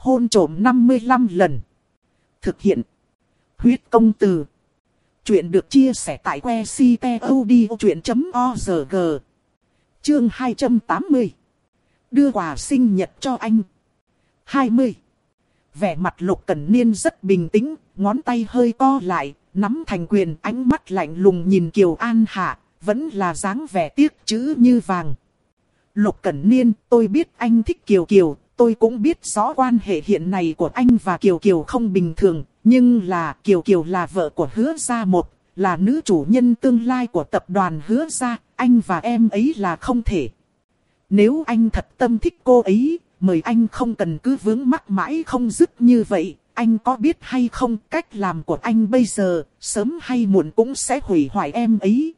Hôn trộm 55 lần. Thực hiện. Huyết công từ. Chuyện được chia sẻ tại que ctod.org. Chương 280. Đưa quà sinh nhật cho anh. 20. Vẻ mặt lục cẩn niên rất bình tĩnh, ngón tay hơi co lại, nắm thành quyền ánh mắt lạnh lùng nhìn Kiều An Hạ, vẫn là dáng vẻ tiếc chữ như vàng. Lục Cẩn Niên, tôi biết anh thích Kiều Kiều, tôi cũng biết rõ quan hệ hiện này của anh và Kiều Kiều không bình thường, nhưng là Kiều Kiều là vợ của hứa gia một, là nữ chủ nhân tương lai của tập đoàn hứa gia, anh và em ấy là không thể. Nếu anh thật tâm thích cô ấy, mời anh không cần cứ vướng mắc mãi không dứt như vậy, anh có biết hay không cách làm của anh bây giờ, sớm hay muộn cũng sẽ hủy hoại em ấy.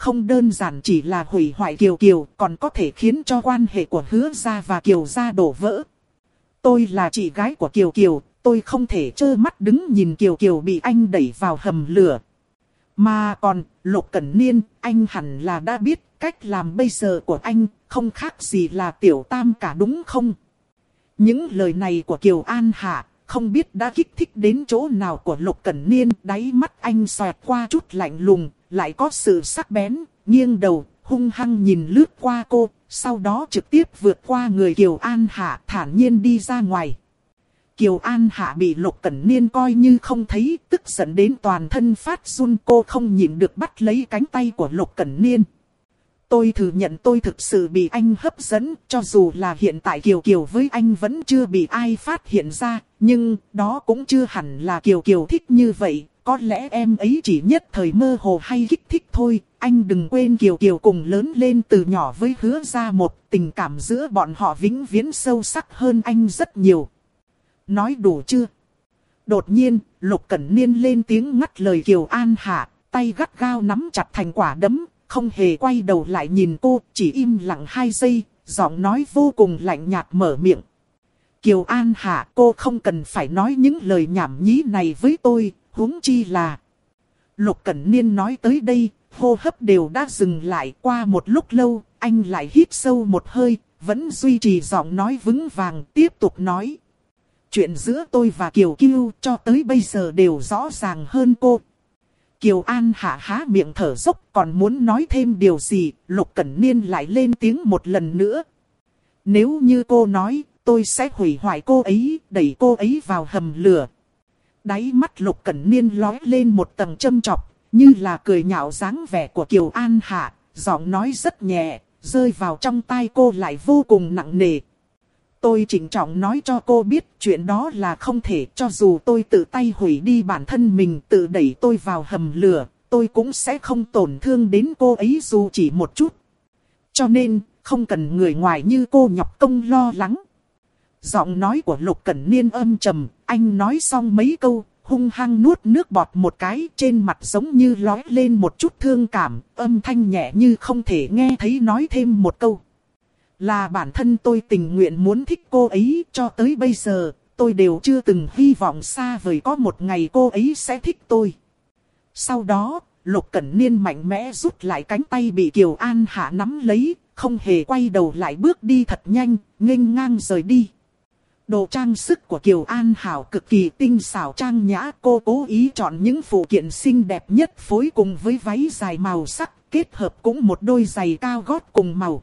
Không đơn giản chỉ là hủy hoại Kiều Kiều, còn có thể khiến cho quan hệ của hứa gia và Kiều gia đổ vỡ. Tôi là chị gái của Kiều Kiều, tôi không thể trơ mắt đứng nhìn Kiều Kiều bị anh đẩy vào hầm lửa. Mà còn, Lục Cẩn Niên, anh hẳn là đã biết cách làm bây giờ của anh, không khác gì là tiểu tam cả đúng không? Những lời này của Kiều An Hạ, không biết đã kích thích đến chỗ nào của Lục Cẩn Niên, đáy mắt anh xoẹt qua chút lạnh lùng, lại có sự sắc bén, nghiêng đầu, hung hăng nhìn lướt qua cô, sau đó trực tiếp vượt qua người Kiều An Hạ thản nhiên đi ra ngoài. Kiều An Hạ bị Lục Cẩn Niên coi như không thấy, tức giận đến toàn thân phát run cô không nhịn được bắt lấy cánh tay của Lục Cẩn Niên. Tôi thừa nhận tôi thực sự bị anh hấp dẫn, cho dù là hiện tại Kiều Kiều với anh vẫn chưa bị ai phát hiện ra, nhưng đó cũng chưa hẳn là Kiều Kiều thích như vậy, có lẽ em ấy chỉ nhất thời mơ hồ hay kích thích thôi, anh đừng quên Kiều Kiều cùng lớn lên từ nhỏ với hứa ra một tình cảm giữa bọn họ vĩnh viễn sâu sắc hơn anh rất nhiều. Nói đủ chưa? Đột nhiên, Lục Cẩn Niên lên tiếng ngắt lời Kiều An Hạ, tay gắt gao nắm chặt thành quả đấm, không hề quay đầu lại nhìn cô, chỉ im lặng hai giây, giọng nói vô cùng lạnh nhạt mở miệng. Kiều An Hạ cô không cần phải nói những lời nhảm nhí này với tôi, huống chi là. Lục Cẩn Niên nói tới đây, hô hấp đều đã dừng lại qua một lúc lâu, anh lại hít sâu một hơi, vẫn duy trì giọng nói vững vàng, tiếp tục nói. Chuyện giữa tôi và Kiều Kiêu cho tới bây giờ đều rõ ràng hơn cô. Kiều An hạ há miệng thở dốc còn muốn nói thêm điều gì, Lục Cẩn Niên lại lên tiếng một lần nữa. Nếu như cô nói, tôi sẽ hủy hoại cô ấy, đẩy cô ấy vào hầm lửa, Đáy mắt lục cẩn niên lói lên một tầng châm chọc, như là cười nhạo dáng vẻ của Kiều An Hạ, giọng nói rất nhẹ, rơi vào trong tai cô lại vô cùng nặng nề. Tôi chỉnh trọng nói cho cô biết chuyện đó là không thể cho dù tôi tự tay hủy đi bản thân mình tự đẩy tôi vào hầm lửa, tôi cũng sẽ không tổn thương đến cô ấy dù chỉ một chút. Cho nên, không cần người ngoài như cô nhọc công lo lắng. Giọng nói của Lục Cẩn Niên âm trầm, anh nói xong mấy câu, hung hăng nuốt nước bọt một cái trên mặt giống như lói lên một chút thương cảm, âm thanh nhẹ như không thể nghe thấy nói thêm một câu. Là bản thân tôi tình nguyện muốn thích cô ấy cho tới bây giờ, tôi đều chưa từng hy vọng xa vời có một ngày cô ấy sẽ thích tôi. Sau đó, Lục Cẩn Niên mạnh mẽ rút lại cánh tay bị Kiều An Hạ nắm lấy, không hề quay đầu lại bước đi thật nhanh, nghênh ngang rời đi. Đồ trang sức của Kiều An Hảo cực kỳ tinh xảo trang nhã. Cô cố ý chọn những phụ kiện xinh đẹp nhất phối cùng với váy dài màu sắc, kết hợp cũng một đôi giày cao gót cùng màu.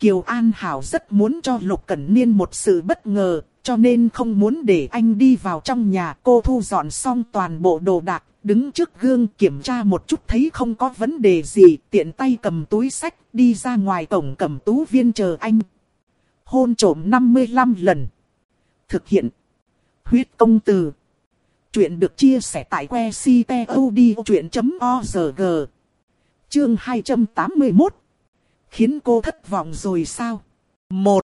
Kiều An Hảo rất muốn cho Lục Cẩn Niên một sự bất ngờ, cho nên không muốn để anh đi vào trong nhà. Cô thu dọn xong toàn bộ đồ đạc, đứng trước gương kiểm tra một chút thấy không có vấn đề gì, tiện tay cầm túi sách, đi ra ngoài cổng cầm tú viên chờ anh. Hôn trổm 55 lần thực hiện. Huyết công từ. Chuyện được chia sẻ tại que ctod.org. Chương 281. Khiến cô thất vọng rồi sao? Một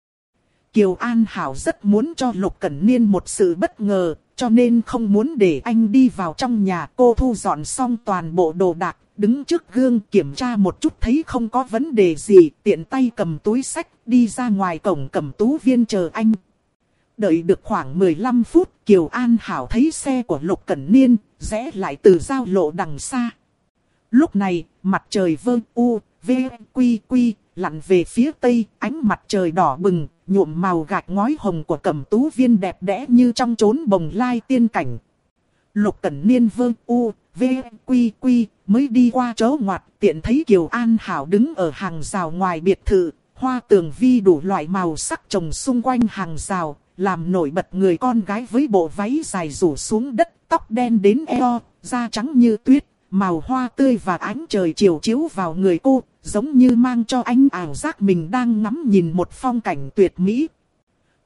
Kiều An Hảo rất muốn cho Lục Cẩn Niên một sự bất ngờ, cho nên không muốn để anh đi vào trong nhà. Cô thu dọn xong toàn bộ đồ đạc, đứng trước gương kiểm tra một chút thấy không có vấn đề gì, tiện tay cầm túi sách, đi ra ngoài cổng cầm tú viên chờ anh. Đợi được khoảng 15 phút, Kiều An Hảo thấy xe của Lục Cẩn Niên, rẽ lại từ giao lộ đằng xa. Lúc này, mặt trời vơ u, V, Quy, Quy, lặn về phía tây, ánh mặt trời đỏ bừng, nhuộm màu gạch ngói hồng của cẩm tú viên đẹp đẽ như trong chốn bồng lai tiên cảnh. Lục Cẩn Niên vương u, v, quy quy, mới đi qua chỗ ngoặt, tiện thấy Kiều An Hảo đứng ở hàng rào ngoài biệt thự, hoa tường vi đủ loại màu sắc trồng xung quanh hàng rào, làm nổi bật người con gái với bộ váy dài rủ xuống đất, tóc đen đến eo, da trắng như tuyết, màu hoa tươi và ánh trời chiều chiếu vào người cô, giống như mang cho anh ảo giác mình đang ngắm nhìn một phong cảnh tuyệt mỹ.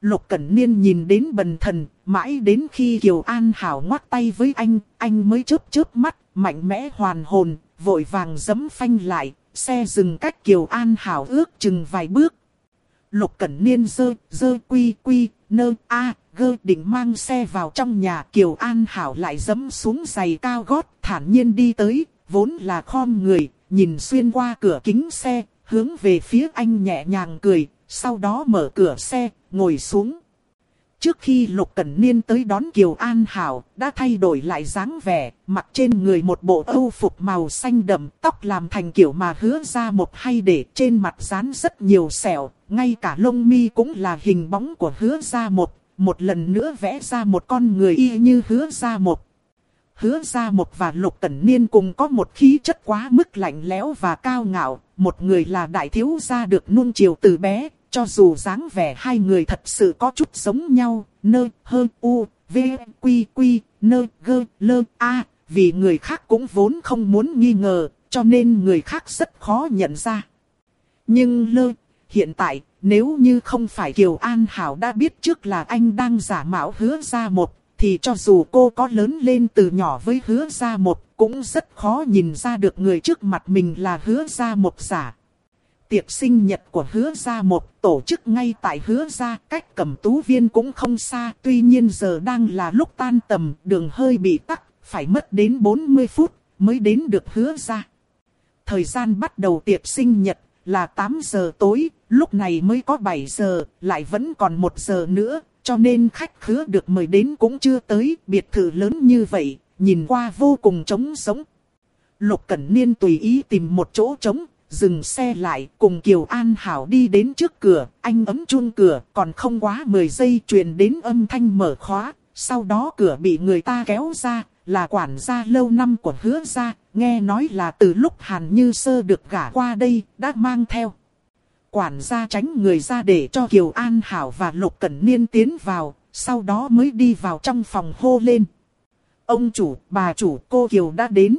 Lục Cẩn Niên nhìn đến bần thần, mãi đến khi Kiều An Hảo ngoắt tay với anh, anh mới chớp chớp mắt, mạnh mẽ hoàn hồn, vội vàng giấm phanh lại, xe dừng cách Kiều An Hảo ước chừng vài bước. Lục Cẩn Niên dơ, dơ quy quy, nơ, a, gơ định mang xe vào trong nhà Kiều An Hảo lại dấm xuống giày cao gót, thản nhiên đi tới, vốn là khom người, nhìn xuyên qua cửa kính xe, hướng về phía anh nhẹ nhàng cười, sau đó mở cửa xe, ngồi xuống. Trước khi Lục Cẩn Niên tới đón Kiều An Hảo, đã thay đổi lại dáng vẻ, mặc trên người một bộ âu phục màu xanh đậm, tóc làm thành kiểu mà hứa ra một hay để trên mặt dán rất nhiều sẹo, ngay cả lông mi cũng là hình bóng của hứa ra một, một lần nữa vẽ ra một con người y như hứa ra một. Hứa ra một và Lục Cẩn Niên cùng có một khí chất quá mức lạnh lẽo và cao ngạo, một người là đại thiếu gia được nuông chiều từ bé, cho dù dáng vẻ hai người thật sự có chút giống nhau, nơ, hơ, u, v, quy, quy, nơ, gơ, lơ, a, vì người khác cũng vốn không muốn nghi ngờ, cho nên người khác rất khó nhận ra. Nhưng lơ, hiện tại, nếu như không phải Kiều An Hảo đã biết trước là anh đang giả mạo hứa ra một, thì cho dù cô có lớn lên từ nhỏ với hứa ra một, cũng rất khó nhìn ra được người trước mặt mình là hứa ra một giả. Tiệc sinh nhật của hứa gia một tổ chức ngay tại hứa gia cách cầm tú viên cũng không xa. Tuy nhiên giờ đang là lúc tan tầm đường hơi bị tắc, phải mất đến 40 phút mới đến được hứa gia. Thời gian bắt đầu tiệc sinh nhật là 8 giờ tối, lúc này mới có 7 giờ, lại vẫn còn 1 giờ nữa, cho nên khách khứa được mời đến cũng chưa tới, biệt thự lớn như vậy, nhìn qua vô cùng trống sống. Lục Cẩn Niên tùy ý tìm một chỗ trống, dừng xe lại cùng Kiều An Hảo đi đến trước cửa, anh ấm chuông cửa, còn không quá 10 giây truyền đến âm thanh mở khóa, sau đó cửa bị người ta kéo ra, là quản gia lâu năm của hứa gia, nghe nói là từ lúc Hàn Như Sơ được gả qua đây, đã mang theo. Quản gia tránh người ra để cho Kiều An Hảo và Lục Cẩn Niên tiến vào, sau đó mới đi vào trong phòng hô lên. Ông chủ, bà chủ, cô Kiều đã đến.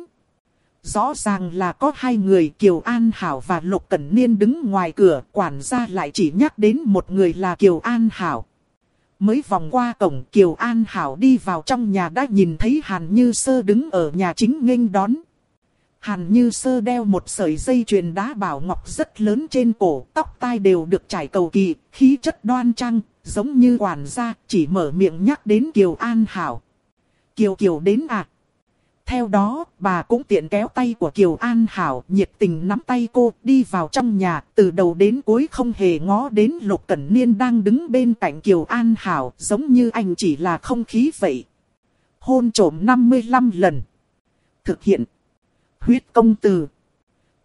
Rõ ràng là có hai người Kiều An Hảo và Lục Cẩn Niên đứng ngoài cửa, quản gia lại chỉ nhắc đến một người là Kiều An Hảo. Mới vòng qua cổng Kiều An Hảo đi vào trong nhà đã nhìn thấy Hàn Như Sơ đứng ở nhà chính nghênh đón. Hàn Như Sơ đeo một sợi dây chuyền đá bảo ngọc rất lớn trên cổ, tóc tai đều được trải cầu kỳ, khí chất đoan trang, giống như quản gia, chỉ mở miệng nhắc đến Kiều An Hảo. Kiều Kiều đến à? Theo đó, bà cũng tiện kéo tay của Kiều An Hảo, nhiệt tình nắm tay cô, đi vào trong nhà, từ đầu đến cuối không hề ngó đến Lục Cẩn Niên đang đứng bên cạnh Kiều An Hảo, giống như anh chỉ là không khí vậy. Hôn trổm 55 lần. Thực hiện. Huyết công từ.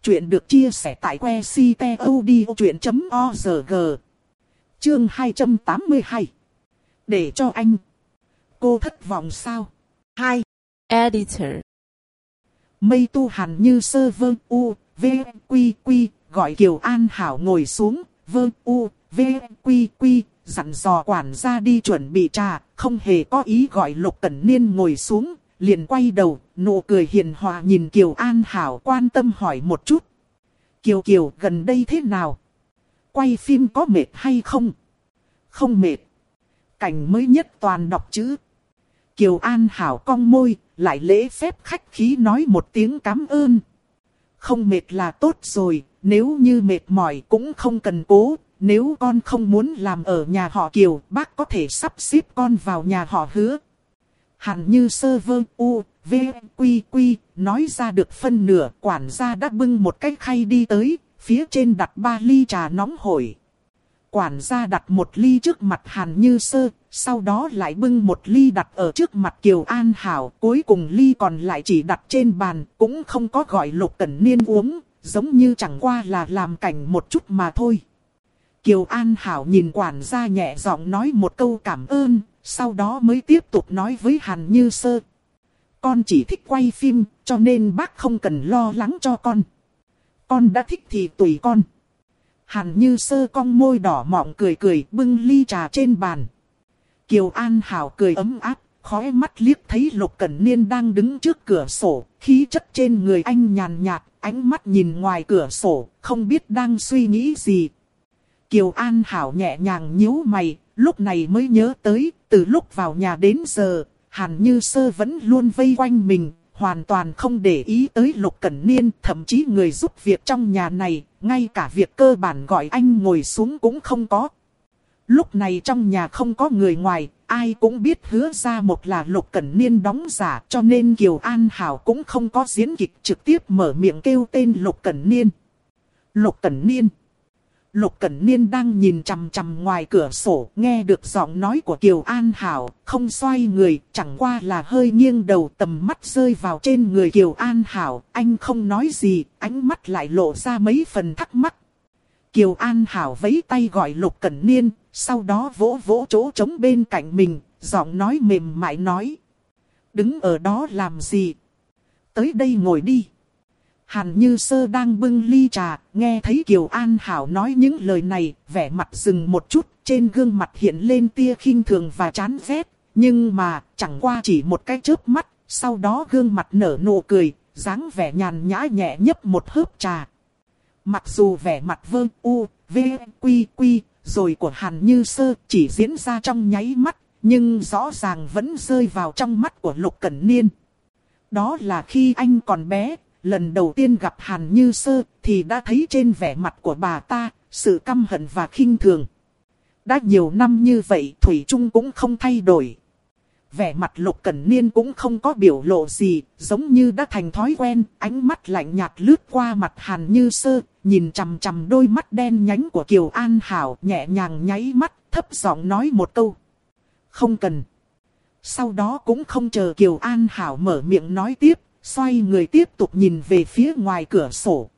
Chuyện được chia sẻ tại que ctod.org. Chương 282. Để cho anh. Cô thất vọng sao? 2. Editor. Mây tu hàn như sơ vơ u, v, quy quy, gọi Kiều An Hảo ngồi xuống, vơ u, v, quy quy, dặn dò quản gia đi chuẩn bị trà, không hề có ý gọi Lục Cẩn Niên ngồi xuống, liền quay đầu, nụ cười hiền hòa nhìn Kiều An Hảo quan tâm hỏi một chút. Kiều Kiều gần đây thế nào? Quay phim có mệt hay không? Không mệt. Cảnh mới nhất toàn đọc chữ. Kiều An Hảo cong môi, lại lễ phép khách khí nói một tiếng cảm ơn. Không mệt là tốt rồi, nếu như mệt mỏi cũng không cần cố, nếu con không muốn làm ở nhà họ Kiều, bác có thể sắp xếp con vào nhà họ hứa. Hẳn như sơ vơ u, v, quy quy, nói ra được phân nửa, quản gia đã bưng một cái khay đi tới, phía trên đặt ba ly trà nóng hổi. Quản gia đặt một ly trước mặt Hàn Như Sơ, sau đó lại bưng một ly đặt ở trước mặt Kiều An Hảo. Cuối cùng ly còn lại chỉ đặt trên bàn, cũng không có gọi Lục Cẩn Niên uống, giống như chẳng qua là làm cảnh một chút mà thôi. Kiều An Hảo nhìn quản gia nhẹ giọng nói một câu cảm ơn, sau đó mới tiếp tục nói với Hàn Như Sơ. Con chỉ thích quay phim, cho nên bác không cần lo lắng cho con. Con đã thích thì tùy con. Hàn Như Sơ cong môi đỏ mọng cười cười bưng ly trà trên bàn. Kiều An Hảo cười ấm áp, khóe mắt liếc thấy Lục Cẩn Niên đang đứng trước cửa sổ, khí chất trên người anh nhàn nhạt, ánh mắt nhìn ngoài cửa sổ, không biết đang suy nghĩ gì. Kiều An Hảo nhẹ nhàng nhíu mày, lúc này mới nhớ tới, từ lúc vào nhà đến giờ, Hàn Như Sơ vẫn luôn vây quanh mình, hoàn toàn không để ý tới Lục Cẩn Niên, thậm chí người giúp việc trong nhà này, ngay cả việc cơ bản gọi anh ngồi xuống cũng không có. Lúc này trong nhà không có người ngoài, ai cũng biết hứa ra một là Lục Cẩn Niên đóng giả cho nên Kiều An Hảo cũng không có diễn kịch trực tiếp mở miệng kêu tên Lục Cẩn Niên. Lục Cẩn Niên Lục Cẩn Niên đang nhìn chằm chằm ngoài cửa sổ, nghe được giọng nói của Kiều An Hảo, không xoay người, chẳng qua là hơi nghiêng đầu tầm mắt rơi vào trên người Kiều An Hảo, anh không nói gì, ánh mắt lại lộ ra mấy phần thắc mắc. Kiều An Hảo vẫy tay gọi Lục Cẩn Niên, sau đó vỗ vỗ chỗ trống bên cạnh mình, giọng nói mềm mại nói. Đứng ở đó làm gì? Tới đây ngồi đi. Hàn Như Sơ đang bưng ly trà, nghe thấy Kiều An Hảo nói những lời này, vẻ mặt dừng một chút, trên gương mặt hiện lên tia khinh thường và chán ghét. Nhưng mà, chẳng qua chỉ một cái chớp mắt, sau đó gương mặt nở nụ cười, dáng vẻ nhàn nhã nhẹ nhấp một hớp trà. Mặc dù vẻ mặt vơ u, v, quy quy, rồi của Hàn Như Sơ chỉ diễn ra trong nháy mắt, nhưng rõ ràng vẫn rơi vào trong mắt của Lục Cẩn Niên. Đó là khi anh còn bé, lần đầu tiên gặp Hàn Như Sơ thì đã thấy trên vẻ mặt của bà ta, sự căm hận và khinh thường. Đã nhiều năm như vậy Thủy Trung cũng không thay đổi. Vẻ mặt Lục Cẩn Niên cũng không có biểu lộ gì, giống như đã thành thói quen, ánh mắt lạnh nhạt lướt qua mặt Hàn Như Sơ, nhìn chằm chằm đôi mắt đen nhánh của Kiều An Hảo, nhẹ nhàng nháy mắt, thấp giọng nói một câu. Không cần. Sau đó cũng không chờ Kiều An Hảo mở miệng nói tiếp, xoay người tiếp tục nhìn về phía ngoài cửa sổ.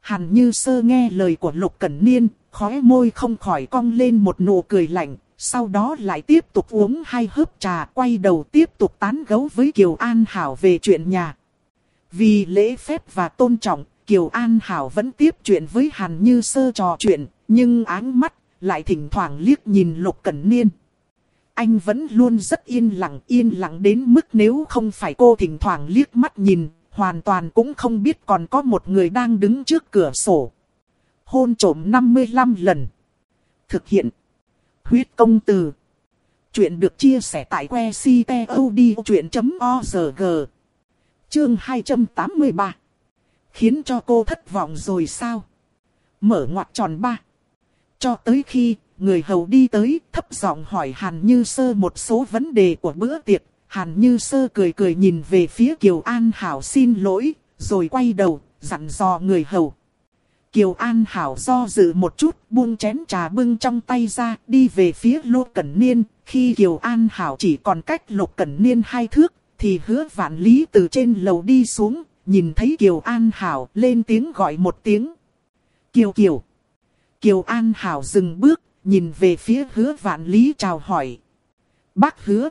Hàn như sơ nghe lời của Lục Cẩn Niên, khóe môi không khỏi cong lên một nụ cười lạnh, sau đó lại tiếp tục uống hai hớp trà quay đầu tiếp tục tán gấu với Kiều An Hảo về chuyện nhà. Vì lễ phép và tôn trọng, Kiều An Hảo vẫn tiếp chuyện với Hàn Như Sơ trò chuyện, nhưng áng mắt lại thỉnh thoảng liếc nhìn Lục Cẩn Niên. Anh vẫn luôn rất yên lặng, yên lặng đến mức nếu không phải cô thỉnh thoảng liếc mắt nhìn, hoàn toàn cũng không biết còn có một người đang đứng trước cửa sổ. Hôn trổm 55 lần. Thực hiện. Huyết công từ. Chuyện được chia sẻ tại que ctod.org. Chương 283. Khiến cho cô thất vọng rồi sao? Mở ngoặc tròn ba. Cho tới khi người hầu đi tới, thấp giọng hỏi Hàn Như Sơ một số vấn đề của bữa tiệc. Hàn Như Sơ cười cười nhìn về phía Kiều An Hảo xin lỗi, rồi quay đầu, dặn dò người hầu. Kiều An Hảo do dự một chút, buông chén trà bưng trong tay ra, đi về phía Lô Cẩn Niên. Khi Kiều An Hảo chỉ còn cách Lục Cẩn Niên hai thước, thì hứa vạn lý từ trên lầu đi xuống, nhìn thấy Kiều An Hảo lên tiếng gọi một tiếng. Kiều Kiều. Kiều An Hảo dừng bước, nhìn về phía hứa vạn lý chào hỏi. Bác hứa.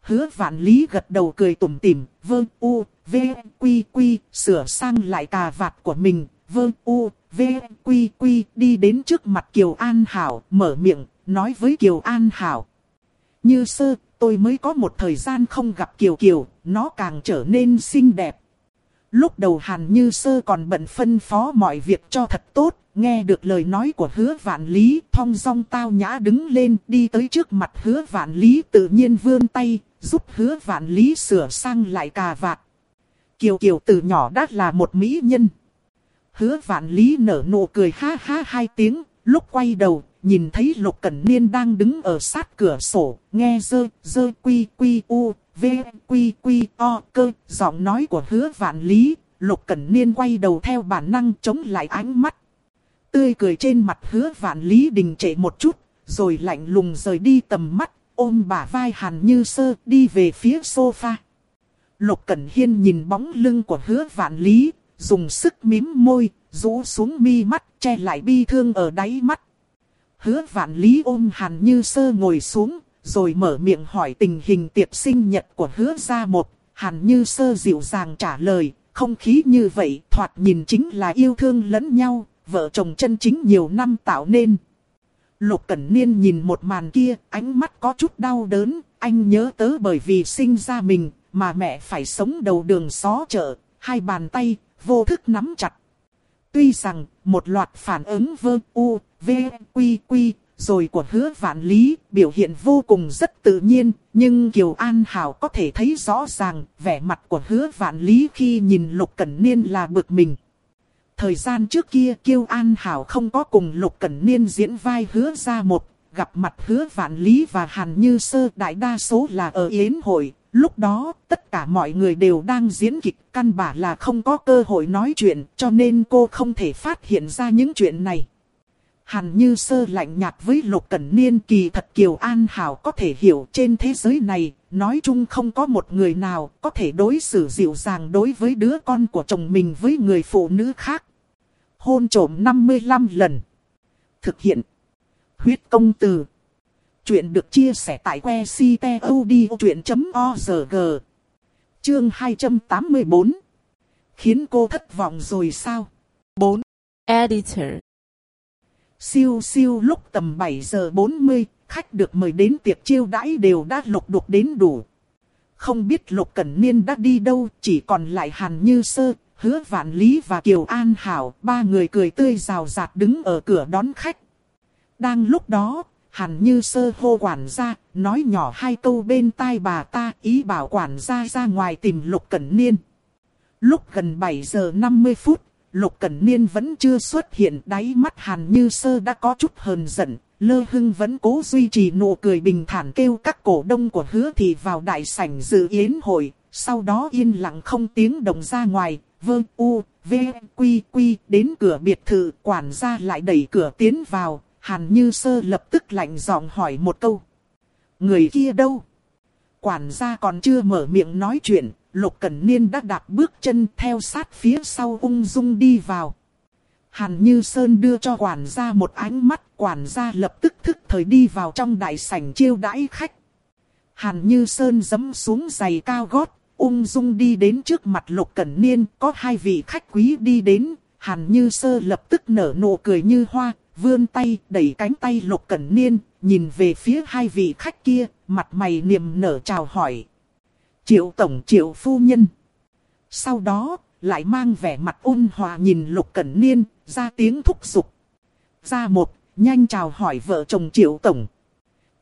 Hứa vạn lý gật đầu cười tủm tỉm, vơ u, v, quy quy, sửa sang lại cà vạt của mình, vơ u, v, quy quy, đi đến trước mặt Kiều An Hảo, mở miệng, nói với Kiều An Hảo. Như sơ, tôi mới có một thời gian không gặp Kiều Kiều, nó càng trở nên xinh đẹp. Lúc đầu Hàn Như Sơ còn bận phân phó mọi việc cho thật tốt, nghe được lời nói của hứa vạn lý, thong dong tao nhã đứng lên, đi tới trước mặt hứa vạn lý tự nhiên vươn tay, giúp hứa vạn lý sửa sang lại cà vạt. Kiều Kiều từ nhỏ đã là một mỹ nhân. Hứa vạn lý nở nụ cười ha ha hai tiếng, lúc quay đầu, nhìn thấy Lục Cẩn Niên đang đứng ở sát cửa sổ, nghe dơ, dơ quy quy u, v quy quy o cơ, giọng nói của hứa vạn lý, Lục Cẩn Niên quay đầu theo bản năng chống lại ánh mắt. Tươi cười trên mặt hứa vạn lý đình trệ một chút, rồi lạnh lùng rời đi tầm mắt, ôm bả vai hàn như sơ đi về phía sofa. Lục Cẩn Hiên nhìn bóng lưng của hứa vạn lý, dùng sức mím môi, rũ xuống mi mắt, che lại bi thương ở đáy mắt. Hứa vạn lý ôm hàn như sơ ngồi xuống, rồi mở miệng hỏi tình hình tiệc sinh nhật của hứa gia một. Hàn như sơ dịu dàng trả lời, không khí như vậy thoạt nhìn chính là yêu thương lẫn nhau, vợ chồng chân chính nhiều năm tạo nên. Lục Cẩn Niên nhìn một màn kia, ánh mắt có chút đau đớn, anh nhớ tới bởi vì sinh ra mình, mà mẹ phải sống đầu đường xó chợ, hai bàn tay, vô thức nắm chặt. Tuy rằng, một loạt phản ứng vơ u, v, quy quy, rồi của hứa vạn lý, biểu hiện vô cùng rất tự nhiên, nhưng Kiều An Hảo có thể thấy rõ ràng, vẻ mặt của hứa vạn lý khi nhìn Lục Cẩn Niên là bực mình. Thời gian trước kia Kiều An Hảo không có cùng Lục Cẩn Niên diễn vai hứa ra một, gặp mặt hứa vạn lý và Hàn Như Sơ đại đa số là ở Yến hội. Lúc đó, tất cả mọi người đều đang diễn kịch, căn bản là không có cơ hội nói chuyện, cho nên cô không thể phát hiện ra những chuyện này. Hàn Như Sơ lạnh nhạt với Lục Cẩn Niên kỳ thật Kiều An Hảo có thể hiểu trên thế giới này, nói chung không có một người nào có thể đối xử dịu dàng đối với đứa con của chồng mình với người phụ nữ khác. Hôn trổm 55 lần. Thực hiện. Huyết công từ. Chuyện được chia sẻ tại que ctod.org. Chương 284. Khiến cô thất vọng rồi sao? 4. Editor Siêu siêu lúc tầm 7 giờ 40, khách được mời đến tiệc chiêu đãi đều đã lục đục đến đủ. Không biết Lục Cẩn Niên đã đi đâu, chỉ còn lại Hàn Như Sơ, Hứa Vạn Lý và Kiều An Hảo, ba người cười tươi rào rạt đứng ở cửa đón khách. Đang lúc đó, Hàn Như Sơ hô quản gia, nói nhỏ hai câu bên tai bà ta, ý bảo quản gia ra ngoài tìm Lục Cẩn Niên. Lúc gần 7 giờ 50 phút, Lục Cẩn Niên vẫn chưa xuất hiện đáy mắt Hàn Như Sơ đã có chút hờn giận. Lơ Hưng vẫn cố duy trì nụ cười bình thản kêu các cổ đông của hứa thì vào đại sảnh dự yến hội. Sau đó yên lặng không tiếng động ra ngoài, Vương u, v, quy quy đến cửa biệt thự quản gia lại đẩy cửa tiến vào. Hàn Như Sơ lập tức lạnh giọng hỏi một câu. Người kia đâu? Quản gia còn chưa mở miệng nói chuyện, Lục Cẩn Niên đã đạp bước chân theo sát phía sau ung dung đi vào. Hàn Như Sơn đưa cho quản gia một ánh mắt, quản gia lập tức thức thời đi vào trong đại sảnh chiêu đãi khách. Hàn Như Sơn dấm xuống giày cao gót, ung dung đi đến trước mặt Lục Cẩn Niên, có hai vị khách quý đi đến, Hàn Như Sơ lập tức nở nụ cười như hoa, vươn tay đẩy cánh tay Lục Cẩn Niên, nhìn về phía hai vị khách kia, mặt mày niềm nở chào hỏi. Triệu Tổng Triệu Phu Nhân. Sau đó, lại mang vẻ mặt ôn hòa nhìn Lục Cẩn Niên, ra tiếng thúc giục. Ra một, nhanh chào hỏi vợ chồng Triệu Tổng.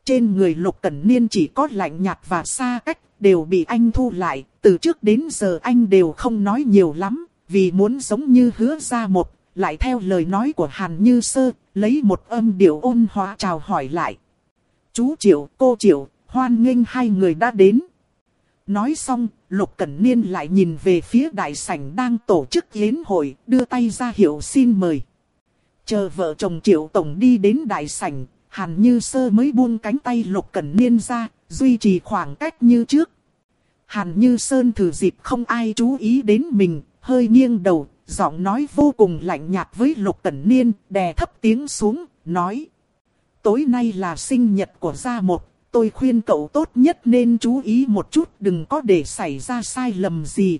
Trên người Lục Cẩn Niên chỉ có lạnh nhạt và xa cách, đều bị anh thu lại, từ trước đến giờ anh đều không nói nhiều lắm, vì muốn giống như hứa ra một, lại theo lời nói của Hàn Như Sơ, lấy một âm điệu ôn hòa chào hỏi lại. Chú Triệu, cô Triệu, hoan nghênh hai người đã đến. Nói xong, Lục Cẩn Niên lại nhìn về phía đại sảnh đang tổ chức yến hội, đưa tay ra hiệu xin mời. Chờ vợ chồng Triệu Tổng đi đến đại sảnh, Hàn Như Sơ mới buông cánh tay Lục Cẩn Niên ra, duy trì khoảng cách như trước. Hàn Như Sơn thử dịp không ai chú ý đến mình, hơi nghiêng đầu, giọng nói vô cùng lạnh nhạt với Lục Cẩn Niên, đè thấp tiếng xuống, nói. Tối nay là sinh nhật của gia một, tôi khuyên cậu tốt nhất nên chú ý một chút đừng có để xảy ra sai lầm gì.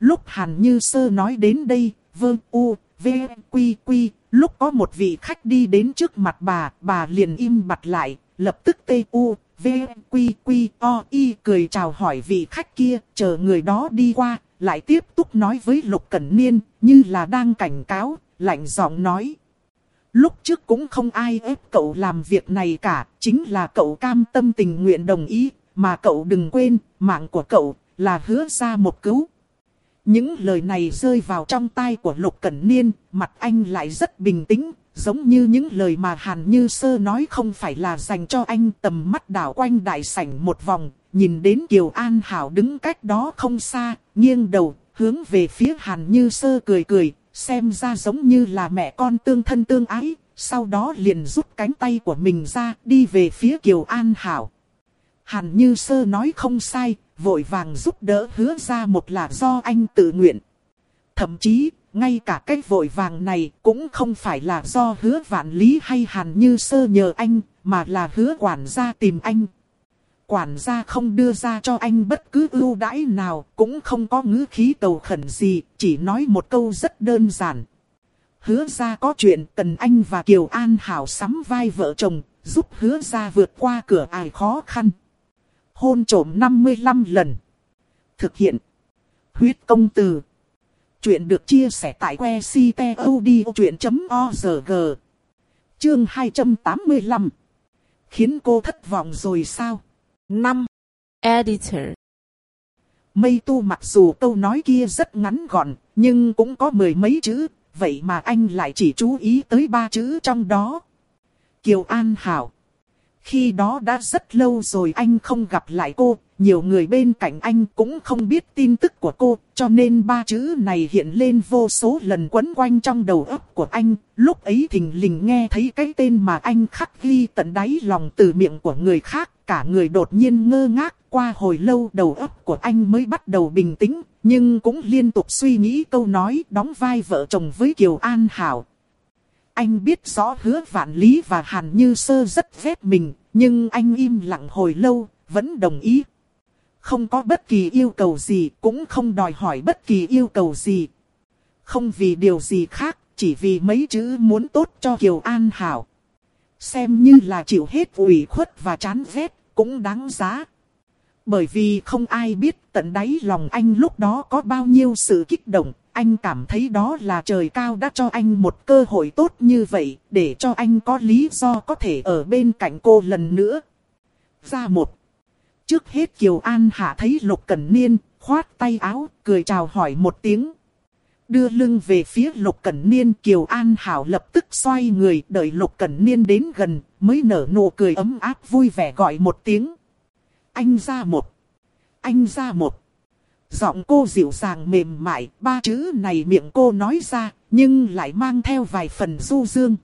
Lúc Hàn Như Sơ nói đến đây, vương u, v, quy quy, lúc có một vị khách đi đến trước mặt bà, bà liền im mặt lại, lập tức tê u, v, quy quy, o, y cười chào hỏi vị khách kia, chờ người đó đi qua, lại tiếp tục nói với Lục Cẩn Niên, như là đang cảnh cáo, lạnh giọng nói. Lúc trước cũng không ai ép cậu làm việc này cả, chính là cậu cam tâm tình nguyện đồng ý, mà cậu đừng quên, mạng của cậu là hứa ra một cứu. Những lời này rơi vào trong tai của Lục Cẩn Niên, mặt anh lại rất bình tĩnh, giống như những lời mà Hàn Như Sơ nói không phải là dành cho anh tầm mắt đảo quanh đại sảnh một vòng, nhìn đến Kiều An Hảo đứng cách đó không xa, nghiêng đầu, hướng về phía Hàn Như Sơ cười cười, xem ra giống như là mẹ con tương thân tương ái, sau đó liền rút cánh tay của mình ra đi về phía Kiều An Hảo. Hàn Như Sơ nói không sai, vội vàng giúp đỡ hứa ra một là do anh tự nguyện. Thậm chí, ngay cả cái vội vàng này cũng không phải là do hứa vạn lý hay hàn như sơ nhờ anh, mà là hứa quản gia tìm anh. Quản gia không đưa ra cho anh bất cứ ưu đãi nào, cũng không có ngữ khí cầu khẩn gì, chỉ nói một câu rất đơn giản. Hứa ra có chuyện cần anh và Kiều An Hảo sắm vai vợ chồng, giúp hứa ra vượt qua cửa ải khó khăn. Hôn trổm 55 lần. Thực hiện. Huyết công từ. Chuyện được chia sẻ tại que ctod.org. Chương 285. Khiến cô thất vọng rồi sao? 5. Editor Mây tu mặc dù câu nói kia rất ngắn gọn, nhưng cũng có mười mấy chữ, vậy mà anh lại chỉ chú ý tới ba chữ trong đó. Kiều An Hảo. Khi đó đã rất lâu rồi anh không gặp lại cô, nhiều người bên cạnh anh cũng không biết tin tức của cô, cho nên ba chữ này hiện lên vô số lần quấn quanh trong đầu óc của anh. Lúc ấy thình lình nghe thấy cái tên mà anh khắc ghi tận đáy lòng từ miệng của người khác, cả người đột nhiên ngơ ngác. Qua hồi lâu đầu óc của anh mới bắt đầu bình tĩnh, nhưng cũng liên tục suy nghĩ câu nói đóng vai vợ chồng với Kiều An Hảo. Anh biết rõ hứa vạn lý và Hàn Như Sơ rất ghét mình, nhưng anh im lặng hồi lâu, vẫn đồng ý. Không có bất kỳ yêu cầu gì, cũng không đòi hỏi bất kỳ yêu cầu gì. Không vì điều gì khác, chỉ vì mấy chữ muốn tốt cho Kiều An Hảo. Xem như là chịu hết ủy khuất và chán ghét, cũng đáng giá. Bởi vì không ai biết tận đáy lòng anh lúc đó có bao nhiêu sự kích động, anh cảm thấy đó là trời cao đã cho anh một cơ hội tốt như vậy, để cho anh có lý do có thể ở bên cạnh cô lần nữa. Ra một. Trước hết Kiều An Hạ thấy Lục Cẩn Niên, khoát tay áo, cười chào hỏi một tiếng. Đưa lưng về phía Lục Cẩn Niên Kiều An Hảo lập tức xoay người đợi Lục Cẩn Niên đến gần, mới nở nụ cười ấm áp vui vẻ gọi một tiếng. Anh ra một. Anh ra một. Giọng cô dịu dàng mềm mại, ba chữ này miệng cô nói ra, nhưng lại mang theo vài phần du dương.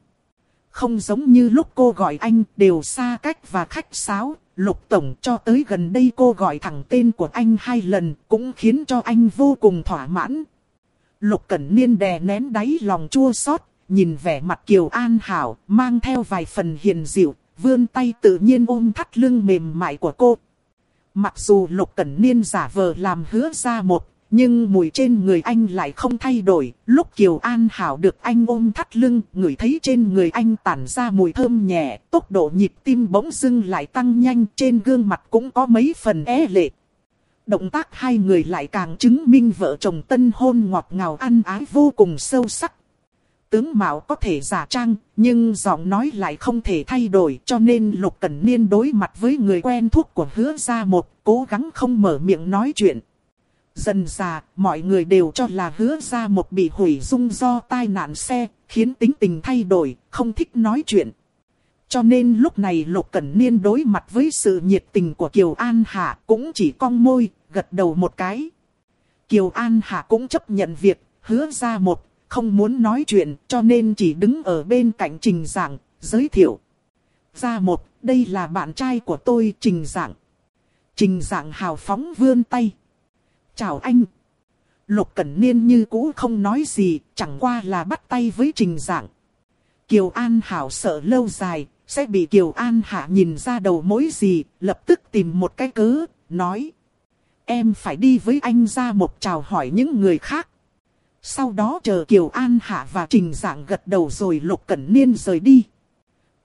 Không giống như lúc cô gọi anh đều xa cách và khách sáo, lục tổng cho tới gần đây cô gọi thẳng tên của anh hai lần cũng khiến cho anh vô cùng thỏa mãn. Lục cẩn niên đè nén đáy lòng chua xót, nhìn vẻ mặt Kiều An Hảo, mang theo vài phần hiền dịu, vươn tay tự nhiên ôm thắt lưng mềm mại của cô, Mặc dù Lục Cẩn Niên giả vờ làm hứa ra một, nhưng mùi trên người anh lại không thay đổi. Lúc Kiều An Hảo được anh ôm thắt lưng, ngửi thấy trên người anh tản ra mùi thơm nhẹ, tốc độ nhịp tim bỗng dưng lại tăng nhanh, trên gương mặt cũng có mấy phần é lệ. Động tác hai người lại càng chứng minh vợ chồng tân hôn ngọt ngào ăn ái vô cùng sâu sắc tướng mạo có thể giả trang, nhưng giọng nói lại không thể thay đổi cho nên Lục Cẩn Niên đối mặt với người quen thuộc của hứa gia một, cố gắng không mở miệng nói chuyện. Dần già, mọi người đều cho là hứa ra một bị hủy dung do tai nạn xe, khiến tính tình thay đổi, không thích nói chuyện. Cho nên lúc này Lục Cẩn Niên đối mặt với sự nhiệt tình của Kiều An Hạ cũng chỉ cong môi, gật đầu một cái. Kiều An Hạ cũng chấp nhận việc, hứa ra một không muốn nói chuyện cho nên chỉ đứng ở bên cạnh Trình Giảng, giới thiệu. Ra một, đây là bạn trai của tôi Trình Giảng. Trình Giảng hào phóng vươn tay. Chào anh. Lục Cẩn Niên như cũ không nói gì, chẳng qua là bắt tay với Trình Giảng. Kiều An Hảo sợ lâu dài, sẽ bị Kiều An Hạ nhìn ra đầu mối gì, lập tức tìm một cái cớ, nói. Em phải đi với anh ra một chào hỏi những người khác. Sau đó chờ Kiều An Hạ và Trình Giảng gật đầu rồi Lục Cẩn Niên rời đi.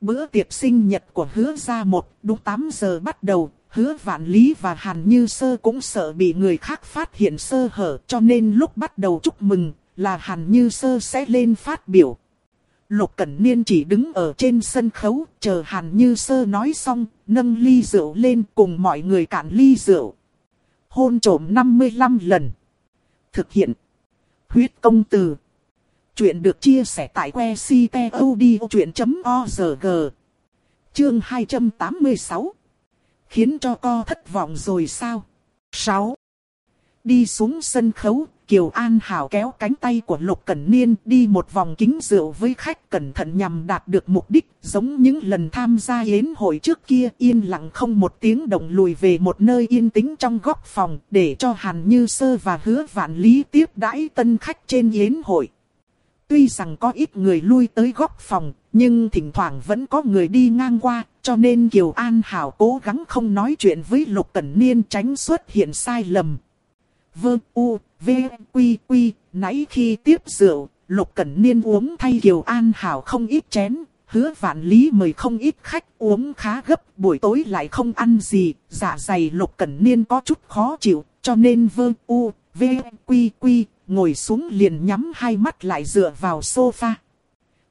Bữa tiệc sinh nhật của hứa ra một, đúng 8 giờ bắt đầu, hứa vạn lý và hàn như sơ cũng sợ bị người khác phát hiện sơ hở cho nên lúc bắt đầu chúc mừng là hàn như sơ sẽ lên phát biểu. Lục Cẩn Niên chỉ đứng ở trên sân khấu, chờ Hàn Như Sơ nói xong, nâng ly rượu lên cùng mọi người cạn ly rượu. Hôn trổm 55 lần. Thực hiện. Huyết công từ. Chuyện được chia sẻ tại que ctod.org. Chương 286. Khiến cho co thất vọng rồi sao? 6. Đi xuống sân khấu, Kiều An Hảo kéo cánh tay của Lục Cẩn Niên đi một vòng kính rượu với khách cẩn thận nhằm đạt được mục đích, giống những lần tham gia yến hội trước kia yên lặng không một tiếng động lùi về một nơi yên tĩnh trong góc phòng để cho Hàn Như Sơ và hứa vạn lý tiếp đãi tân khách trên yến hội. Tuy rằng có ít người lui tới góc phòng, nhưng thỉnh thoảng vẫn có người đi ngang qua, cho nên Kiều An Hảo cố gắng không nói chuyện với Lục Cẩn Niên tránh xuất hiện sai lầm. Vơ u, v, quy quy, nãy khi tiếp rượu, Lục Cẩn Niên uống thay Kiều An Hảo không ít chén, hứa vạn lý mời không ít khách uống khá gấp, buổi tối lại không ăn gì, dạ dày Lục Cẩn Niên có chút khó chịu, cho nên vơ u, v, quy quy, ngồi xuống liền nhắm hai mắt lại dựa vào sofa.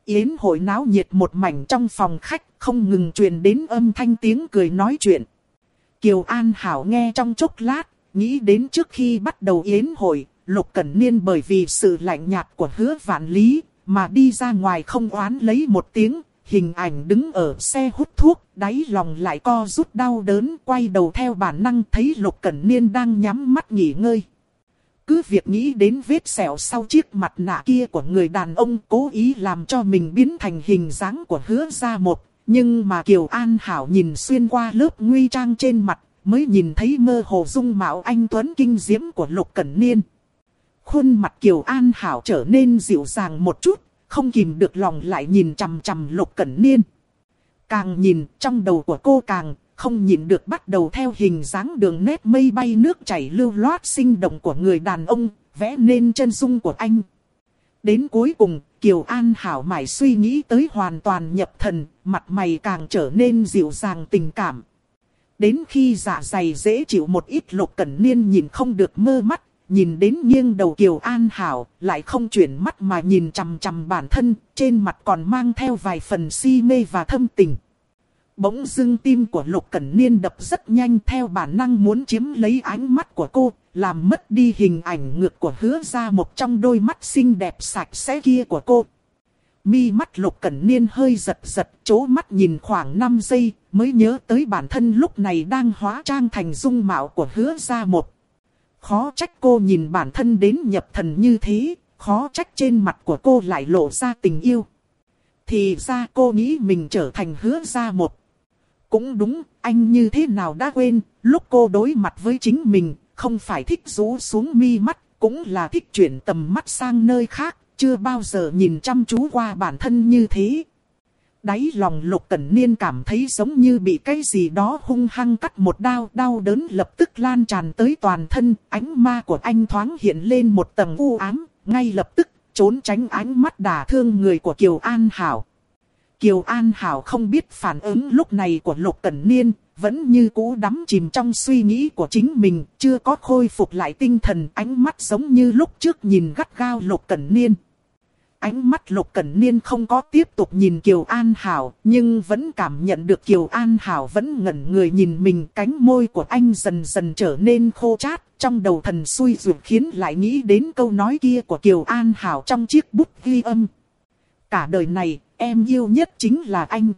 Yến hội náo nhiệt một mảnh trong phòng khách, không ngừng truyền đến âm thanh tiếng cười nói chuyện. Kiều An Hảo nghe trong chốc lát, nghĩ đến trước khi bắt đầu yến hội, Lục Cẩn Niên bởi vì sự lạnh nhạt của hứa vạn lý, mà đi ra ngoài không oán lấy một tiếng, hình ảnh đứng ở xe hút thuốc, đáy lòng lại co rút đau đớn, quay đầu theo bản năng thấy Lục Cẩn Niên đang nhắm mắt nghỉ ngơi. Cứ việc nghĩ đến vết sẹo sau chiếc mặt nạ kia của người đàn ông cố ý làm cho mình biến thành hình dáng của hứa gia một. Nhưng mà Kiều An Hảo nhìn xuyên qua lớp nguy trang trên mặt, mới nhìn thấy mơ hồ dung mạo anh Tuấn kinh diễm của Lục Cẩn Niên. Khuôn mặt Kiều An Hảo trở nên dịu dàng một chút, không kìm được lòng lại nhìn chằm chằm Lục Cẩn Niên. Càng nhìn trong đầu của cô càng không nhìn được bắt đầu theo hình dáng đường nét mây bay nước chảy lưu loát sinh động của người đàn ông, vẽ nên chân dung của anh. Đến cuối cùng, Kiều An Hảo mải suy nghĩ tới hoàn toàn nhập thần, mặt mày càng trở nên dịu dàng tình cảm. Đến khi dạ dày dễ chịu một ít lục cẩn niên nhìn không được mơ mắt, nhìn đến nghiêng đầu Kiều An Hảo, lại không chuyển mắt mà nhìn chằm chằm bản thân, trên mặt còn mang theo vài phần si mê và thâm tình. Bỗng dưng tim của Lục Cẩn Niên đập rất nhanh theo bản năng muốn chiếm lấy ánh mắt của cô, làm mất đi hình ảnh ngược của hứa ra một trong đôi mắt xinh đẹp sạch sẽ kia của cô. Mi mắt Lục Cẩn Niên hơi giật giật, chố mắt nhìn khoảng 5 giây, mới nhớ tới bản thân lúc này đang hóa trang thành dung mạo của hứa ra một. Khó trách cô nhìn bản thân đến nhập thần như thế, khó trách trên mặt của cô lại lộ ra tình yêu. Thì ra cô nghĩ mình trở thành hứa ra một. Cũng đúng, anh như thế nào đã quên, lúc cô đối mặt với chính mình, không phải thích rũ xuống mi mắt, cũng là thích chuyển tầm mắt sang nơi khác, chưa bao giờ nhìn chăm chú qua bản thân như thế. Đáy lòng lục cẩn niên cảm thấy giống như bị cái gì đó hung hăng cắt một đao, đau đớn lập tức lan tràn tới toàn thân, ánh ma của anh thoáng hiện lên một tầng u ám, ngay lập tức trốn tránh ánh mắt đả thương người của Kiều An Hảo. Kiều An Hảo không biết phản ứng lúc này của Lục Cẩn Niên, vẫn như cũ đắm chìm trong suy nghĩ của chính mình, chưa có khôi phục lại tinh thần ánh mắt giống như lúc trước nhìn gắt gao Lục Cẩn Niên. Ánh mắt Lục Cẩn Niên không có tiếp tục nhìn Kiều An Hảo, nhưng vẫn cảm nhận được Kiều An Hảo vẫn ngẩn người nhìn mình cánh môi của anh dần dần trở nên khô chát, trong đầu thần xui ruột khiến lại nghĩ đến câu nói kia của Kiều An Hảo trong chiếc bút ghi âm. Cả đời này, em yêu nhất chính là anh.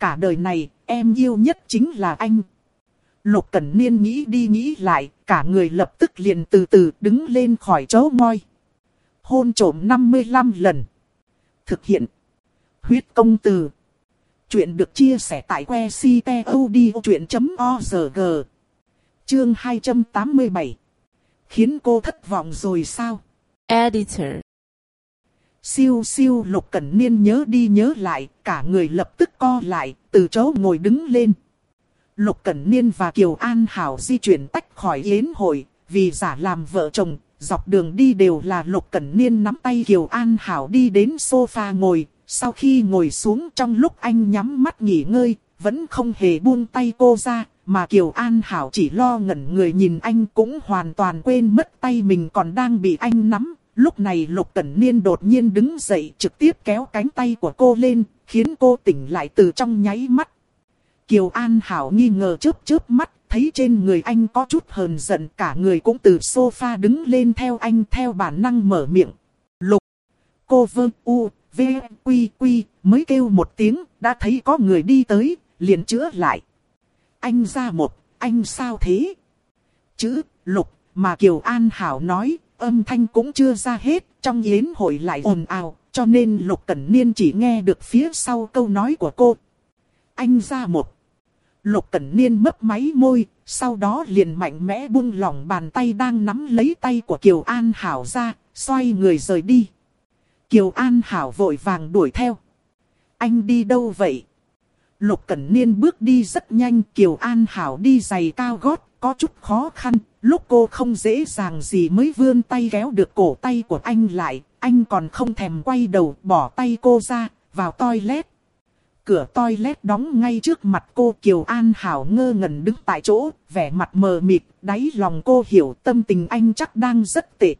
Cả đời này, em yêu nhất chính là anh. Lục Cẩn Niên nghĩ đi nghĩ lại, cả người lập tức liền từ từ đứng lên khỏi chỗ ngoi. Hôn trổm 55 lần. Thực hiện. Huyết công từ. Chuyện được chia sẻ tại que ctod.org. Chương 287. Khiến cô thất vọng rồi sao? Editor Siêu siêu lục cẩn niên nhớ đi nhớ lại, cả người lập tức co lại, từ chỗ ngồi đứng lên. Lục Cẩn Niên và Kiều An Hảo di chuyển tách khỏi yến hội, vì giả làm vợ chồng, dọc đường đi đều là Lục Cẩn Niên nắm tay Kiều An Hảo đi đến sofa ngồi, sau khi ngồi xuống trong lúc anh nhắm mắt nghỉ ngơi, vẫn không hề buông tay cô ra, mà Kiều An Hảo chỉ lo ngẩn người nhìn anh cũng hoàn toàn quên mất tay mình còn đang bị anh nắm, Lúc này Lục Cẩn Niên đột nhiên đứng dậy trực tiếp kéo cánh tay của cô lên, khiến cô tỉnh lại từ trong nháy mắt. Kiều An Hảo nghi ngờ chớp chớp mắt, thấy trên người anh có chút hờn giận cả người cũng từ sofa đứng lên theo anh theo bản năng mở miệng. Lục, cô vơ u, v, quy quy, mới kêu một tiếng, đã thấy có người đi tới, liền chữa lại. Anh ra một, anh sao thế? Chữ, lục, mà Kiều An Hảo nói, âm thanh cũng chưa ra hết, trong yến hội lại ồn ào, cho nên Lục Cẩn Niên chỉ nghe được phía sau câu nói của cô. Anh ra một. Lục Cẩn Niên mấp máy môi, sau đó liền mạnh mẽ buông lỏng bàn tay đang nắm lấy tay của Kiều An Hảo ra, xoay người rời đi. Kiều An Hảo vội vàng đuổi theo. Anh đi đâu vậy? Lục Cẩn Niên bước đi rất nhanh, Kiều An Hảo đi giày cao gót, có chút khó khăn. Lúc cô không dễ dàng gì mới vươn tay kéo được cổ tay của anh lại, anh còn không thèm quay đầu bỏ tay cô ra, vào toilet. Cửa toilet đóng ngay trước mặt cô Kiều An Hảo ngơ ngẩn đứng tại chỗ, vẻ mặt mờ mịt, đáy lòng cô hiểu tâm tình anh chắc đang rất tệ.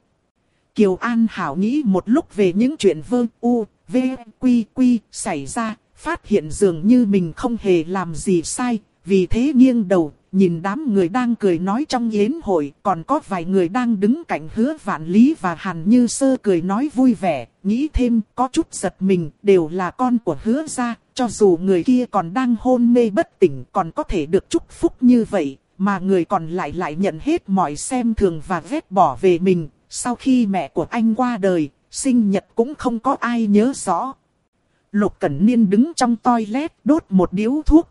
Kiều An Hảo nghĩ một lúc về những chuyện vơ u, v, quy quy xảy ra, phát hiện dường như mình không hề làm gì sai, vì thế nghiêng đầu, nhìn đám người đang cười nói trong yến hội, còn có vài người đang đứng cạnh hứa vạn lý và hàn như sơ cười nói vui vẻ, nghĩ thêm có chút giật mình, đều là con của hứa gia, cho dù người kia còn đang hôn mê bất tỉnh còn có thể được chúc phúc như vậy, mà người còn lại lại nhận hết mọi xem thường và ghét bỏ về mình, sau khi mẹ của anh qua đời, sinh nhật cũng không có ai nhớ rõ. Lục Cẩn Niên đứng trong toilet đốt một điếu thuốc.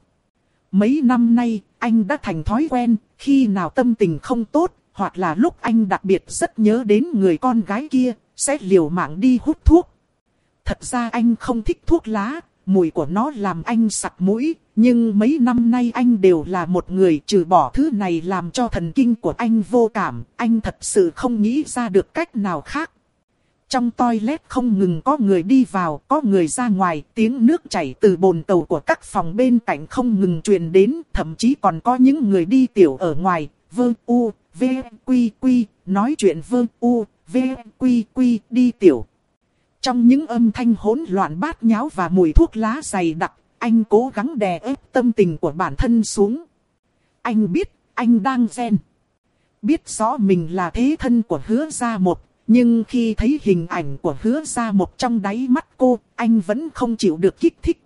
Mấy năm nay, anh đã thành thói quen, khi nào tâm tình không tốt, hoặc là lúc anh đặc biệt rất nhớ đến người con gái kia, sẽ liều mạng đi hút thuốc. Thật ra anh không thích thuốc lá, mùi của nó làm anh sặc mũi, nhưng mấy năm nay anh đều là một người trừ bỏ thứ này làm cho thần kinh của anh vô cảm, anh thật sự không nghĩ ra được cách nào khác. Trong toilet không ngừng có người đi vào, có người ra ngoài, tiếng nước chảy từ bồn cầu của các phòng bên cạnh không ngừng truyền đến, thậm chí còn có những người đi tiểu ở ngoài, vơ u, v, quy quy, nói chuyện vơ u, v, quy quy, đi tiểu. Trong những âm thanh hỗn loạn bát nháo và mùi thuốc lá dày đặc, anh cố gắng đè ép tâm tình của bản thân xuống. Anh biết, anh đang ghen. Biết rõ mình là thế thân của hứa gia một, nhưng khi thấy hình ảnh của hứa ra một trong đáy mắt cô, anh vẫn không chịu được kích thích.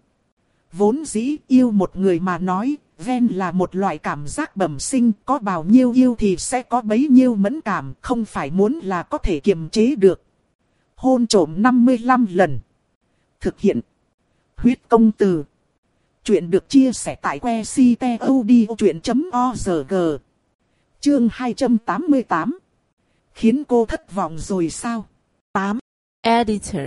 Vốn dĩ yêu một người mà nói, ven là một loại cảm giác bẩm sinh, có bao nhiêu yêu thì sẽ có bấy nhiêu mẫn cảm, không phải muốn là có thể kiềm chế được. Hôn trổm 55 lần. Thực hiện. Huyết công từ. Chuyện được chia sẻ tại que ctod.org. Chương 288 Khiến cô thất vọng rồi sao? 8. Editor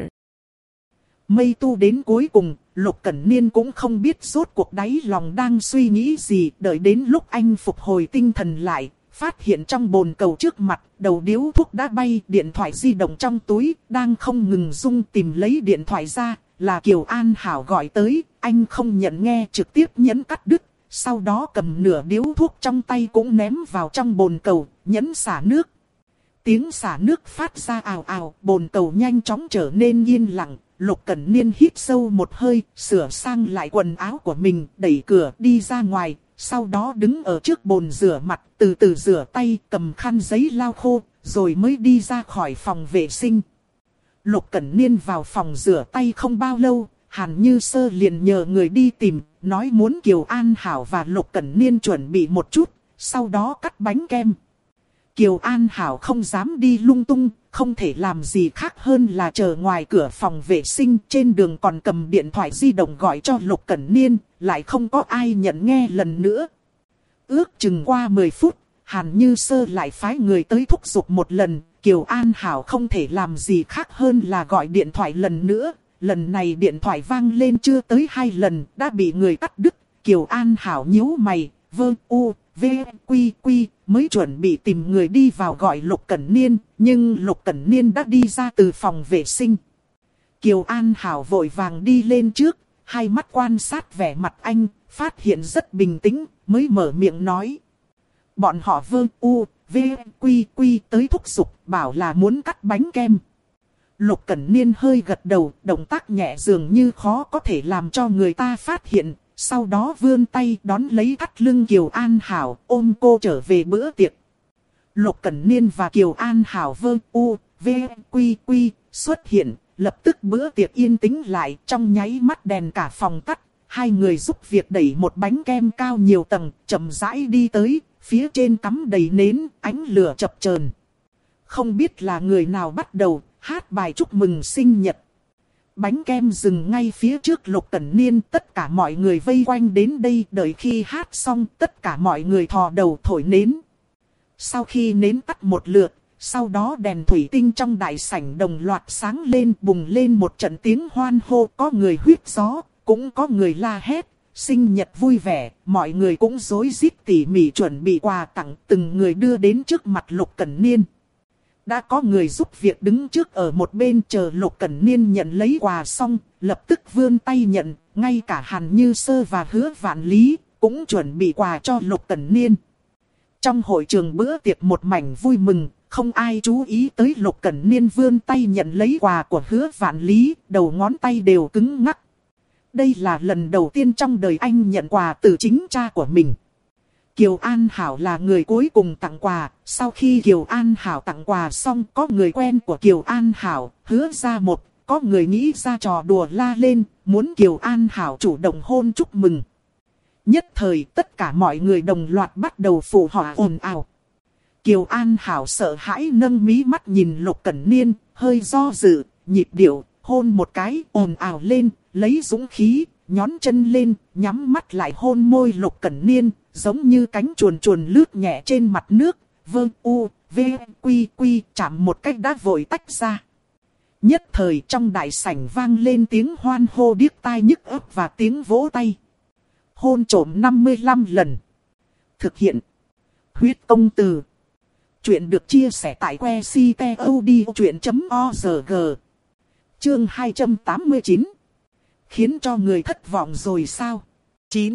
Mây tu đến cuối cùng, Lục Cẩn Niên cũng không biết rốt cuộc đáy lòng đang suy nghĩ gì. Đợi đến lúc anh phục hồi tinh thần lại, phát hiện trong bồn cầu trước mặt, đầu điếu thuốc đã bay, điện thoại di động trong túi, đang không ngừng rung tìm lấy điện thoại ra, là Kiều An Hảo gọi tới, anh không nhận nghe trực tiếp nhấn cắt đứt, sau đó cầm nửa điếu thuốc trong tay cũng ném vào trong bồn cầu, nhấn xả nước, Tiếng xả nước phát ra ào ào, bồn cầu nhanh chóng trở nên yên lặng. Lục Cẩn Niên hít sâu một hơi, sửa sang lại quần áo của mình, đẩy cửa đi ra ngoài, sau đó đứng ở trước bồn rửa mặt, từ từ rửa tay, cầm khăn giấy lau khô, rồi mới đi ra khỏi phòng vệ sinh. Lục Cẩn Niên vào phòng rửa tay không bao lâu, Hàn Như Sơ liền nhờ người đi tìm, nói muốn Kiều An Hảo và Lục Cẩn Niên chuẩn bị một chút, sau đó cắt bánh kem. Kiều An Hảo không dám đi lung tung, không thể làm gì khác hơn là chờ ngoài cửa phòng vệ sinh trên đường còn cầm điện thoại di động gọi cho Lục Cẩn Niên, lại không có ai nhận nghe lần nữa. Ước chừng qua 10 phút, Hàn Như Sơ lại phái người tới thúc giục một lần, Kiều An Hảo không thể làm gì khác hơn là gọi điện thoại lần nữa. Lần này điện thoại vang lên chưa tới hai lần, đã bị người cắt đứt. Kiều An Hảo nhíu mày, vơ u, v, quy quy, mới chuẩn bị tìm người đi vào gọi Lục Cẩn Niên, nhưng Lục Cẩn Niên đã đi ra từ phòng vệ sinh. Kiều An Hảo vội vàng đi lên trước, hai mắt quan sát vẻ mặt anh, phát hiện rất bình tĩnh, mới mở miệng nói. Bọn họ vơ u, v, quy quy tới thúc giục, bảo là muốn cắt bánh kem. Lục Cẩn Niên hơi gật đầu, động tác nhẹ dường như khó có thể làm cho người ta phát hiện, sau đó vươn tay đón lấy thắt lưng Kiều An Hảo, ôm cô trở về bữa tiệc. Lục Cẩn Niên và Kiều An Hảo vơ u, v, quy quy, xuất hiện, lập tức bữa tiệc yên tĩnh lại trong nháy mắt đèn cả phòng tắt. Hai người giúp việc đẩy một bánh kem cao nhiều tầng, chậm rãi đi tới, phía trên cắm đầy nến, ánh lửa chập chờn. không biết là người nào bắt đầu hát bài chúc mừng sinh nhật. Bánh kem dừng ngay phía trước Lục Cẩn Niên, tất cả mọi người vây quanh đến đây đợi khi hát xong tất cả mọi người thò đầu thổi nến. Sau khi nến tắt một lượt, sau đó đèn thủy tinh trong đại sảnh đồng loạt sáng lên bùng lên một trận tiếng hoan hô có người huyết gió, cũng có người la hét, sinh nhật vui vẻ, mọi người cũng rối rít tỉ mỉ chuẩn bị quà tặng từng người đưa đến trước mặt Lục Cẩn Niên. Đã có người giúp việc đứng trước ở một bên chờ Lục Cẩn Niên nhận lấy quà xong, lập tức vươn tay nhận, ngay cả Hàn Như Sơ và Hứa Vạn Lý cũng chuẩn bị quà cho Lục Cẩn Niên. Trong hội trường bữa tiệc một mảnh vui mừng, không ai chú ý tới Lục Cẩn Niên vươn tay nhận lấy quà của Hứa Vạn Lý, đầu ngón tay đều cứng ngắc. Đây là lần đầu tiên trong đời anh nhận quà từ chính cha của mình. Kiều An Hảo là người cuối cùng tặng quà, sau khi Kiều An Hảo tặng quà xong có người quen của Kiều An Hảo, hứa ra một, có người nghĩ ra trò đùa la lên, muốn Kiều An Hảo chủ động hôn chúc mừng. Nhất thời tất cả mọi người đồng loạt bắt đầu phụ họa ồn ào. Kiều An Hảo sợ hãi nâng mí mắt nhìn Lục Cẩn Niên, hơi do dự, nhịp điệu, hôn một cái, ồn ào lên, lấy dũng khí, nhón chân lên, nhắm mắt lại hôn môi Lục Cẩn Niên, giống như cánh chuồn chuồn lướt nhẹ trên mặt nước, vương u, v, quy quy, chạm một cách đã vội tách ra. Nhất thời trong đại sảnh vang lên tiếng hoan hô điếc tai nhức ấp và tiếng vỗ tay. Hôn trổm 55 lần. Thực hiện. Huyết công từ. Chuyện được chia sẻ tại que ctod.org. Chương 289. Khiến cho người thất vọng rồi sao? 9.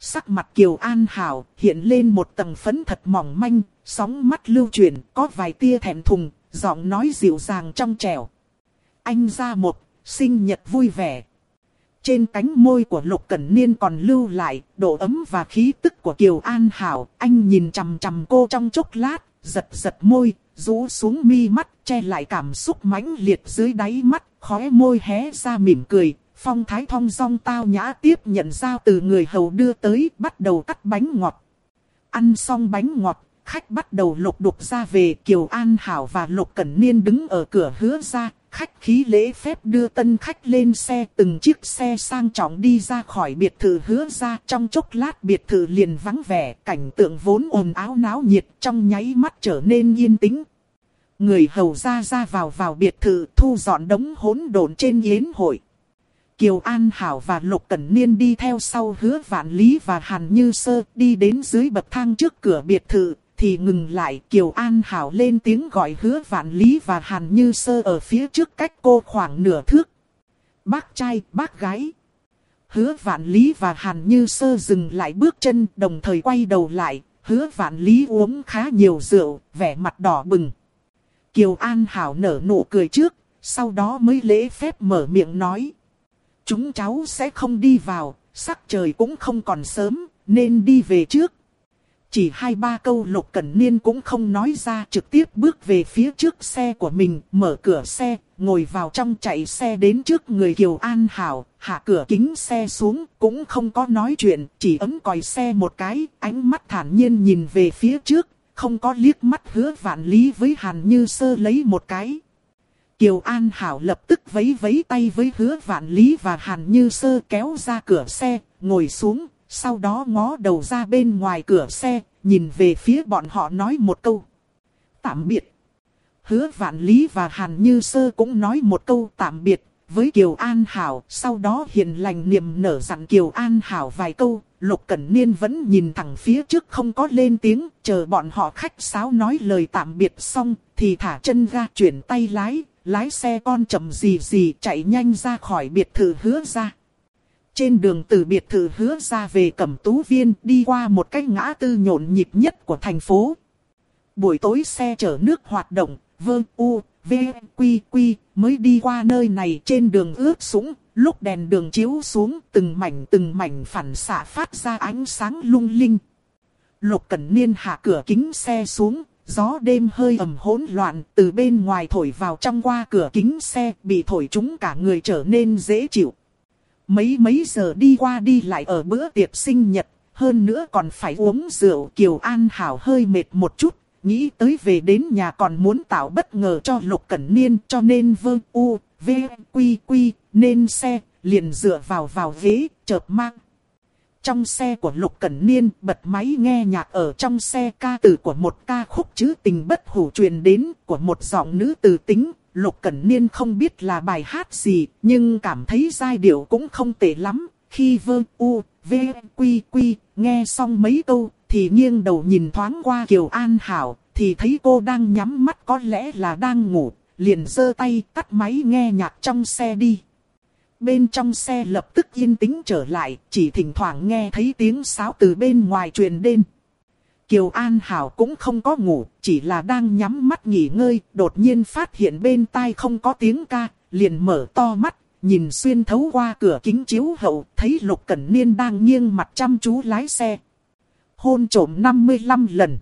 Sắc mặt Kiều An Hảo hiện lên một tầng phấn thật mỏng manh, sóng mắt lưu chuyển, có vài tia thẹn thùng, giọng nói dịu dàng trong trẻo. Anh ra một, sinh nhật vui vẻ. Trên cánh môi của Lục Cẩn Niên còn lưu lại, độ ấm và khí tức của Kiều An Hảo. Anh nhìn chằm chằm cô trong chốc lát, giật giật môi, rũ xuống mi mắt, che lại cảm xúc mãnh liệt dưới đáy mắt, khóe môi hé ra mỉm cười, Phong thái thong dong tao nhã tiếp nhận giao từ người hầu đưa tới, bắt đầu cắt bánh ngọt. Ăn xong bánh ngọt, khách bắt đầu lục đục ra về Kiều An Hảo và Lục Cẩn Niên đứng ở cửa hứa ra. Khách khí lễ phép đưa tân khách lên xe từng chiếc xe sang trọng đi ra khỏi biệt thự hứa ra. Trong chốc lát biệt thự liền vắng vẻ, cảnh tượng vốn ồn áo náo nhiệt trong nháy mắt trở nên yên tĩnh. Người hầu ra ra vào vào biệt thự thu dọn đống hỗn độn trên yến hội. Kiều An Hảo và Lục Cẩn Niên đi theo sau hứa vạn lý và Hàn Như Sơ đi đến dưới bậc thang trước cửa biệt thự, thì ngừng lại Kiều An Hảo lên tiếng gọi hứa vạn lý và Hàn Như Sơ ở phía trước cách cô khoảng nửa thước. Bác trai, bác gái. Hứa vạn lý và Hàn Như Sơ dừng lại bước chân đồng thời quay đầu lại, hứa vạn lý uống khá nhiều rượu, vẻ mặt đỏ bừng. Kiều An Hảo nở nụ cười trước, sau đó mới lễ phép mở miệng nói. Chúng cháu sẽ không đi vào, sắc trời cũng không còn sớm, nên đi về trước. Chỉ hai ba câu Lục Cẩn Niên cũng không nói ra trực tiếp bước về phía trước xe của mình, mở cửa xe, ngồi vào trong chạy xe đến trước người Kiều An Hảo, hạ cửa kính xe xuống, cũng không có nói chuyện, chỉ ấm còi xe một cái, ánh mắt thản nhiên nhìn về phía trước, không có liếc mắt hứa vạn lý với Hàn Như Sơ lấy một cái. Kiều An Hảo lập tức vấy vấy tay với hứa vạn lý và Hàn Như Sơ kéo ra cửa xe, ngồi xuống, sau đó ngó đầu ra bên ngoài cửa xe, nhìn về phía bọn họ nói một câu. Tạm biệt. Hứa vạn lý và Hàn Như Sơ cũng nói một câu tạm biệt với Kiều An Hảo, sau đó hiền lành niềm nở dặn Kiều An Hảo vài câu, Lục Cẩn Niên vẫn nhìn thẳng phía trước không có lên tiếng, chờ bọn họ khách sáo nói lời tạm biệt xong, thì thả chân ra chuyển tay lái, lái xe con chậm gì gì chạy nhanh ra khỏi biệt thự hứa ra. Trên đường từ biệt thự hứa ra về Cẩm Tú Viên đi qua một cái ngã tư nhộn nhịp nhất của thành phố. Buổi tối xe chở nước hoạt động, vương u, v, quy quy, mới đi qua nơi này trên đường ướt sũng, lúc đèn đường chiếu xuống từng mảnh từng mảnh phản xạ phát ra ánh sáng lung linh. Lục Cẩn Niên hạ cửa kính xe xuống, Gió đêm hơi ẩm hỗn loạn từ bên ngoài thổi vào trong qua cửa kính xe bị thổi chúng cả người trở nên dễ chịu. Mấy mấy giờ đi qua đi lại ở bữa tiệc sinh nhật, hơn nữa còn phải uống rượu Kiều An Hảo hơi mệt một chút, nghĩ tới về đến nhà còn muốn tạo bất ngờ cho Lục Cẩn Niên cho nên vương u, v, quy quy, nên xe, liền dựa vào vào ghế, chợp mang. Trong xe của Lục Cẩn Niên bật máy nghe nhạc ở trong xe ca từ của một ca khúc chữ tình bất hủ truyền đến của một giọng nữ từ tính. Lục Cẩn Niên không biết là bài hát gì nhưng cảm thấy giai điệu cũng không tệ lắm. Khi vơ u, v, quy quy, nghe xong mấy câu thì nghiêng đầu nhìn thoáng qua Kiều An Hảo thì thấy cô đang nhắm mắt có lẽ là đang ngủ. Liền giơ tay tắt máy nghe nhạc trong xe đi bên trong xe lập tức yên tĩnh trở lại, chỉ thỉnh thoảng nghe thấy tiếng sáo từ bên ngoài truyền đến. Kiều An Hảo cũng không có ngủ, chỉ là đang nhắm mắt nghỉ ngơi, đột nhiên phát hiện bên tai không có tiếng ca, liền mở to mắt, nhìn xuyên thấu qua cửa kính chiếu hậu, thấy Lục Cẩn Niên đang nghiêng mặt chăm chú lái xe. Hôn trổm 55 lần.